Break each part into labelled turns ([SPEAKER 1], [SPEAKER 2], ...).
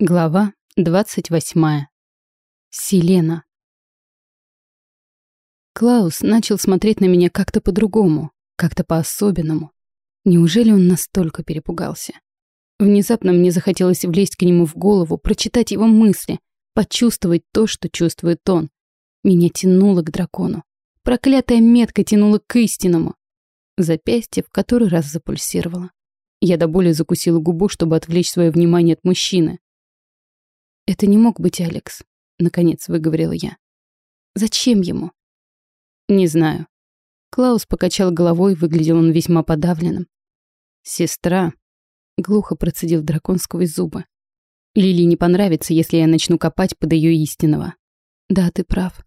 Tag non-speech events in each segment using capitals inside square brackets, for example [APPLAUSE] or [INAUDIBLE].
[SPEAKER 1] Глава 28. Селена. Клаус начал смотреть на меня как-то по-другому, как-то по-особенному. Неужели он настолько перепугался? Внезапно мне захотелось влезть к нему в голову, прочитать его мысли, почувствовать то, что чувствует он. Меня тянуло к дракону. Проклятая метка тянула к истинному. Запястье в который раз запульсировало. Я до боли закусила губу, чтобы отвлечь свое внимание от мужчины. «Это не мог быть Алекс», — наконец выговорила я. «Зачем ему?» «Не знаю». Клаус покачал головой, выглядел он весьма подавленным. «Сестра», — глухо процедил дракон сквозь зубы. «Лили не понравится, если я начну копать под ее истинного». «Да, ты прав.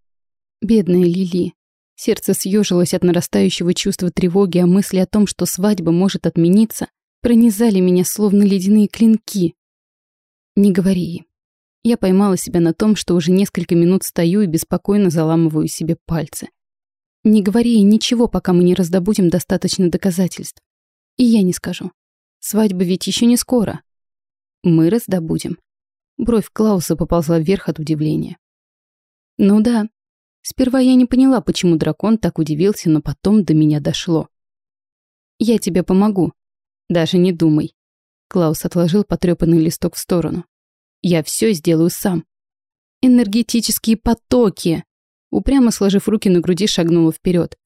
[SPEAKER 1] Бедная Лили». Сердце съежилось от нарастающего чувства тревоги, а мысли о том, что свадьба может отмениться, пронизали меня словно ледяные клинки. «Не говори я поймала себя на том, что уже несколько минут стою и беспокойно заламываю себе пальцы. Не говори ей ничего, пока мы не раздобудем достаточно доказательств. И я не скажу. Свадьба ведь еще не скоро. Мы раздобудем. Бровь Клауса поползла вверх от удивления. Ну да. Сперва я не поняла, почему дракон так удивился, но потом до меня дошло. Я тебе помогу. Даже не думай. Клаус отложил потрепанный листок в сторону. Я все сделаю сам. Энергетические потоки. Упрямо сложив руки на груди, шагнула вперед.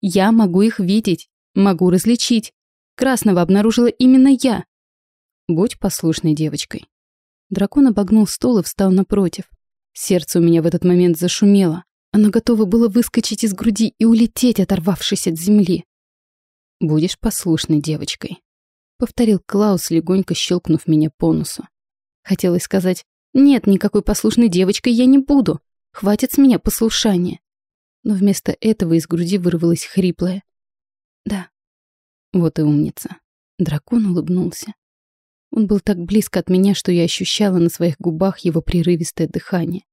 [SPEAKER 1] Я могу их видеть, могу различить. Красного обнаружила именно я. Будь послушной девочкой. Дракон обогнул стол и встал напротив. Сердце у меня в этот момент зашумело. Оно готово было выскочить из груди и улететь, оторвавшись от земли. «Будешь послушной девочкой», — повторил Клаус, легонько щелкнув меня по носу. Хотелось сказать, нет, никакой послушной девочкой я не буду. Хватит с меня послушания. Но вместо этого из груди вырвалось хриплое. Да. Вот и умница. Дракон улыбнулся. Он был так близко от меня, что я ощущала на своих губах его прерывистое дыхание.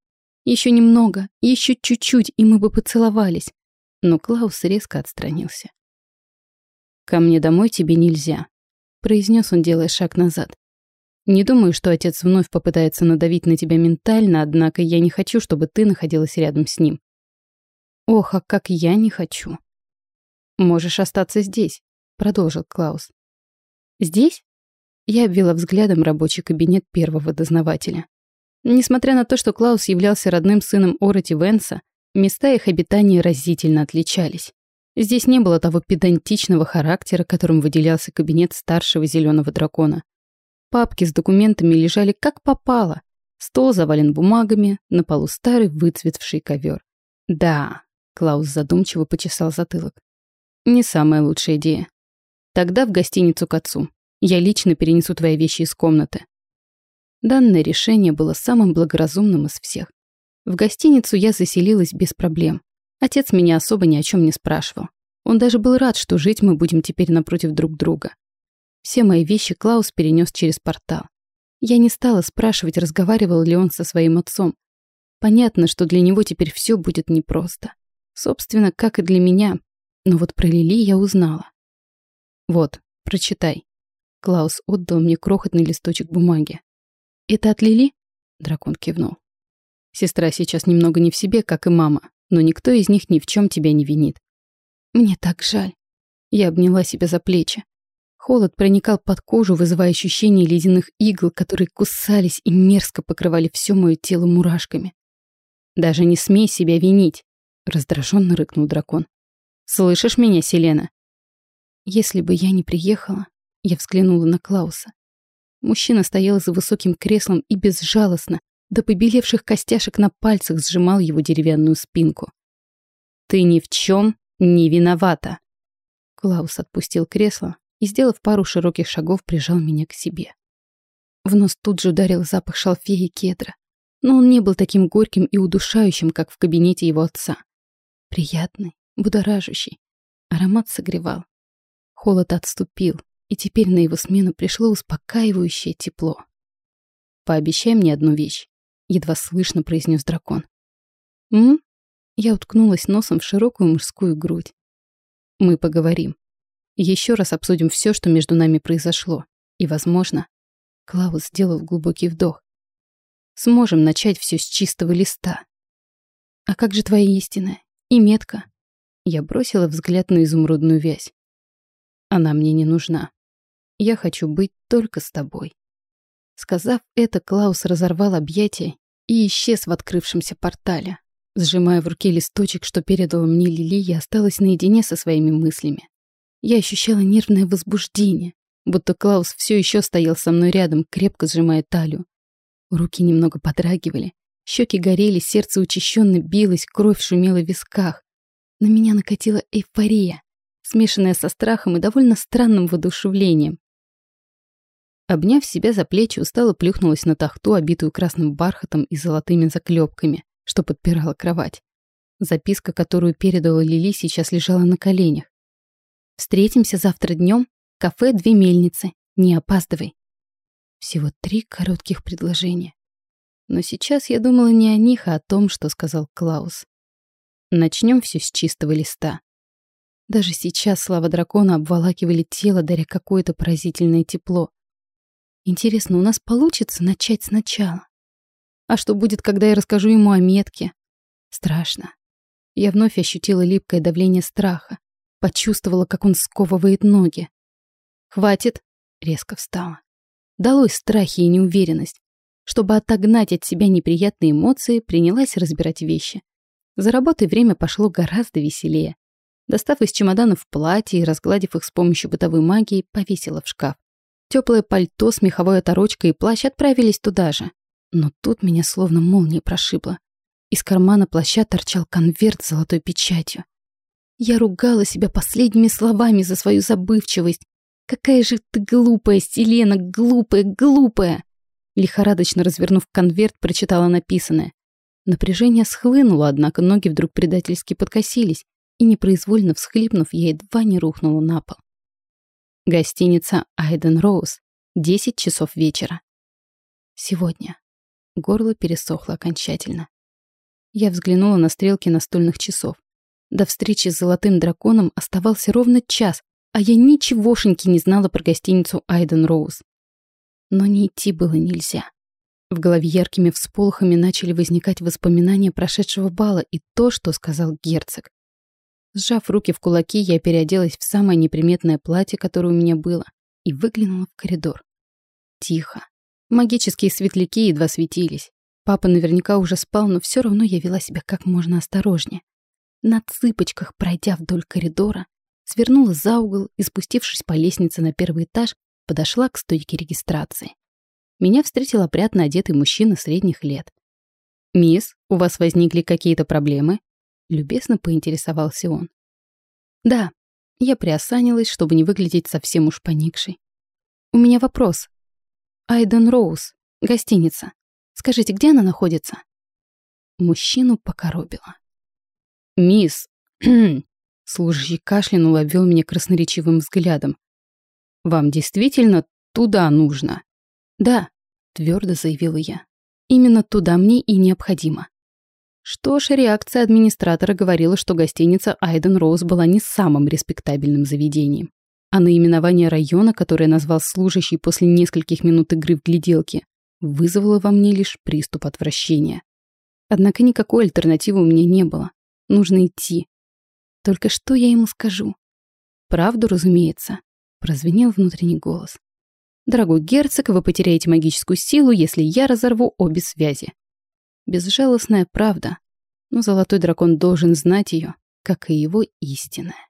[SPEAKER 1] Еще немного, еще чуть-чуть, и мы бы поцеловались. Но Клаус резко отстранился. «Ко мне домой тебе нельзя», — произнес он, делая шаг назад. Не думаю, что отец вновь попытается надавить на тебя ментально, однако я не хочу, чтобы ты находилась рядом с ним. Ох, а как я не хочу. Можешь остаться здесь, продолжил Клаус. Здесь? Я обвела взглядом рабочий кабинет первого дознавателя. Несмотря на то, что Клаус являлся родным сыном Ороти Венса, места их обитания разительно отличались. Здесь не было того педантичного характера, которым выделялся кабинет старшего зеленого дракона. Папки с документами лежали как попало. Стол завален бумагами, на полу старый выцветший ковер. Да, Клаус задумчиво почесал затылок. Не самая лучшая идея. Тогда в гостиницу к отцу. Я лично перенесу твои вещи из комнаты. Данное решение было самым благоразумным из всех. В гостиницу я заселилась без проблем. Отец меня особо ни о чем не спрашивал. Он даже был рад, что жить мы будем теперь напротив друг друга. Все мои вещи Клаус перенес через портал. Я не стала спрашивать, разговаривал ли он со своим отцом. Понятно, что для него теперь все будет непросто. Собственно, как и для меня. Но вот про Лили я узнала. Вот, прочитай. Клаус отдал мне крохотный листочек бумаги. «Это от Лили?» Дракон кивнул. «Сестра сейчас немного не в себе, как и мама, но никто из них ни в чем тебя не винит». «Мне так жаль». Я обняла себя за плечи. Холод проникал под кожу, вызывая ощущение ледяных игл, которые кусались и мерзко покрывали все мое тело мурашками. «Даже не смей себя винить!» — раздраженно рыкнул дракон. «Слышишь меня, Селена?» Если бы я не приехала, я взглянула на Клауса. Мужчина стоял за высоким креслом и безжалостно, до побелевших костяшек на пальцах сжимал его деревянную спинку. «Ты ни в чем не виновата!» Клаус отпустил кресло, и, сделав пару широких шагов, прижал меня к себе. В нос тут же ударил запах шалфея и кедра, но он не был таким горьким и удушающим, как в кабинете его отца. Приятный, будоражащий. Аромат согревал. Холод отступил, и теперь на его смену пришло успокаивающее тепло. «Пообещай мне одну вещь», — едва слышно произнес дракон. «М?» Я уткнулась носом в широкую мужскую грудь. «Мы поговорим. Еще раз обсудим все, что между нами произошло. И, возможно, Клаус сделал глубокий вдох. сможем начать все с чистого листа. А как же твоя истина? И метка? Я бросила взгляд на изумрудную вязь. Она мне не нужна. Я хочу быть только с тобой. Сказав это, Клаус разорвал объятия и исчез в открывшемся портале. Сжимая в руке листочек, что передала мне Лили, я осталась наедине со своими мыслями. Я ощущала нервное возбуждение, будто Клаус все еще стоял со мной рядом, крепко сжимая талию. Руки немного подрагивали, щеки горели, сердце учащенно билось, кровь шумела в висках. На меня накатила эйфория, смешанная со страхом и довольно странным воодушевлением. Обняв себя за плечи, устало плюхнулась на тахту, обитую красным бархатом и золотыми заклепками, что подпирала кровать. Записка, которую передала Лили, сейчас лежала на коленях. «Встретимся завтра днем. Кафе «Две мельницы». Не опаздывай». Всего три коротких предложения. Но сейчас я думала не о них, а о том, что сказал Клаус. Начнем все с чистого листа. Даже сейчас слова дракона обволакивали тело, даря какое-то поразительное тепло. Интересно, у нас получится начать сначала? А что будет, когда я расскажу ему о метке? Страшно. Я вновь ощутила липкое давление страха. Почувствовала, как он сковывает ноги. «Хватит!» — резко встала. Далось страхи и неуверенность. Чтобы отогнать от себя неприятные эмоции, принялась разбирать вещи. За работой время пошло гораздо веселее. Достав из чемоданов платье и разгладив их с помощью бытовой магии, повесила в шкаф. Теплое пальто с меховой оторочкой и плащ отправились туда же. Но тут меня словно молнией прошибло. Из кармана плаща торчал конверт с золотой печатью. Я ругала себя последними словами за свою забывчивость. «Какая же ты глупая, Селена, глупая, глупая!» Лихорадочно развернув конверт, прочитала написанное. Напряжение схлынуло, однако ноги вдруг предательски подкосились, и непроизвольно всхлипнув, я едва не рухнула на пол. Гостиница Айден Роуз. 10 часов вечера. Сегодня. Горло пересохло окончательно. Я взглянула на стрелки настольных часов. До встречи с золотым драконом оставался ровно час, а я ничегошеньки не знала про гостиницу Айден Роуз. Но не идти было нельзя. В голове яркими всполохами начали возникать воспоминания прошедшего бала и то, что сказал герцог. Сжав руки в кулаки, я переоделась в самое неприметное платье, которое у меня было, и выглянула в коридор. Тихо. Магические светляки едва светились. Папа наверняка уже спал, но все равно я вела себя как можно осторожнее. На цыпочках, пройдя вдоль коридора, свернула за угол и, спустившись по лестнице на первый этаж, подошла к стойке регистрации. Меня встретил опрятно одетый мужчина средних лет. «Мисс, у вас возникли какие-то проблемы?» Любезно поинтересовался он. «Да». Я приосанилась, чтобы не выглядеть совсем уж поникшей. «У меня вопрос. Айден Роуз, гостиница. Скажите, где она находится?» Мужчину покоробило. «Мисс...» [CLEARS THROAT] Служащий кашлянул и обвел меня красноречивым взглядом. «Вам действительно туда нужно?» «Да», — твердо заявила я. «Именно туда мне и необходимо». Что ж, реакция администратора говорила, что гостиница Айден Роуз была не самым респектабельным заведением. А наименование района, которое назвал служащий после нескольких минут игры в гляделки, вызвало во мне лишь приступ отвращения. Однако никакой альтернативы у меня не было. Нужно идти. Только что я ему скажу? Правду, разумеется, прозвенел внутренний голос. Дорогой герцог, вы потеряете магическую силу, если я разорву обе связи. Безжалостная правда, но золотой дракон должен знать ее, как и его истинная.